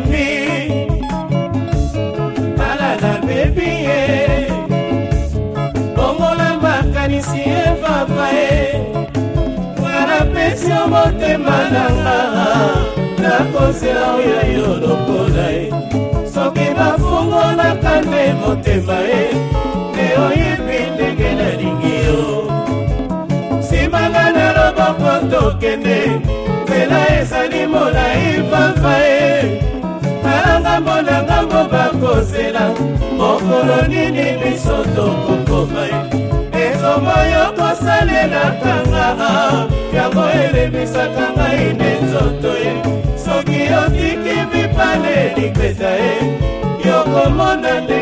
bebi balala bebi ye bongola makanisi ye fafa ye wanapesi yo motema nanga nakosela oyo yo lokola ye soki bafungolaka nde motema ye nde oyebi ndenge nalingi yo simanga na loboko tokende nzela ezali molai kozela mokolo nini biso tokokoma esomo yo kosalelakanga ah, yango elebisaka ngai nde nzoto ye soki otiki mipale likweta ye yokomona nde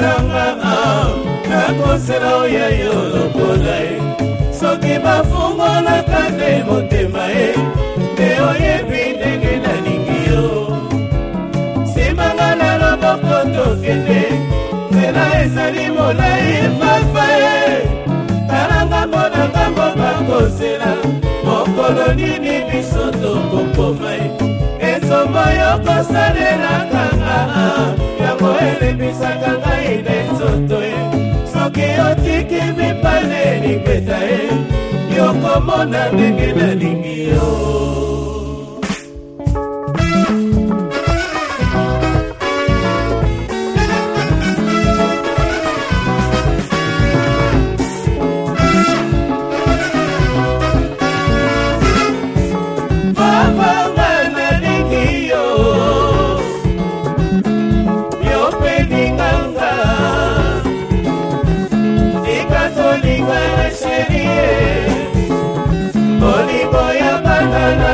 nangaa ah, nakosela oya yo lokola ye soki bafungolaka nde motema ye nde oyebi ndenge nalingi yo simanga na loboko tokende nzela ezali molai libeta ye yokomona ndenge nalingi yo na na